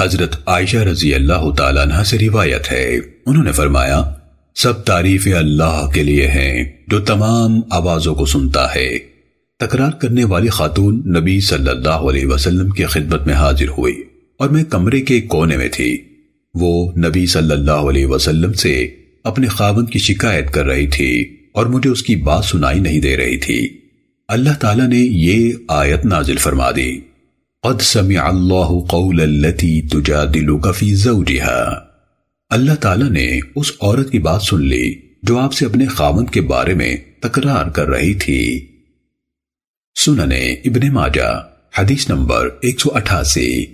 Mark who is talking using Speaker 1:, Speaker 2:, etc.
Speaker 1: حضرت عائشہ رضی اللہ تعالیٰ عنہ سے روایت ہے۔ انہوں نے فرمایا، سب تعریف اللہ کے لیے ہیں جو تمام آوازوں کو سنتا ہے۔ تکرار کرنے والی خاتون نبی صلی اللہ علیہ وسلم کی خدمت میں حاضر ہوئی اور میں کمرے کے کونے میں تھی۔ وہ نبی صلی اللہ علیہ وسلم سے اپنے خاون کی شکایت کر رہی تھی اور مجھے اس کی بات سنائی نہیں دے رہی تھی۔ اللہ تعالیٰ نے یہ آیت نازل فرما دی۔ قد سمع اللہ قول التي تجادلك في زوجها اللہ تعالیٰ نے اس عورت کی بات سن لی جو آپ سے اپنے خاوند کے بارے میں تکرار کر رہی تھی۔ سننے ابن ماجہ، حدیث نمبر 188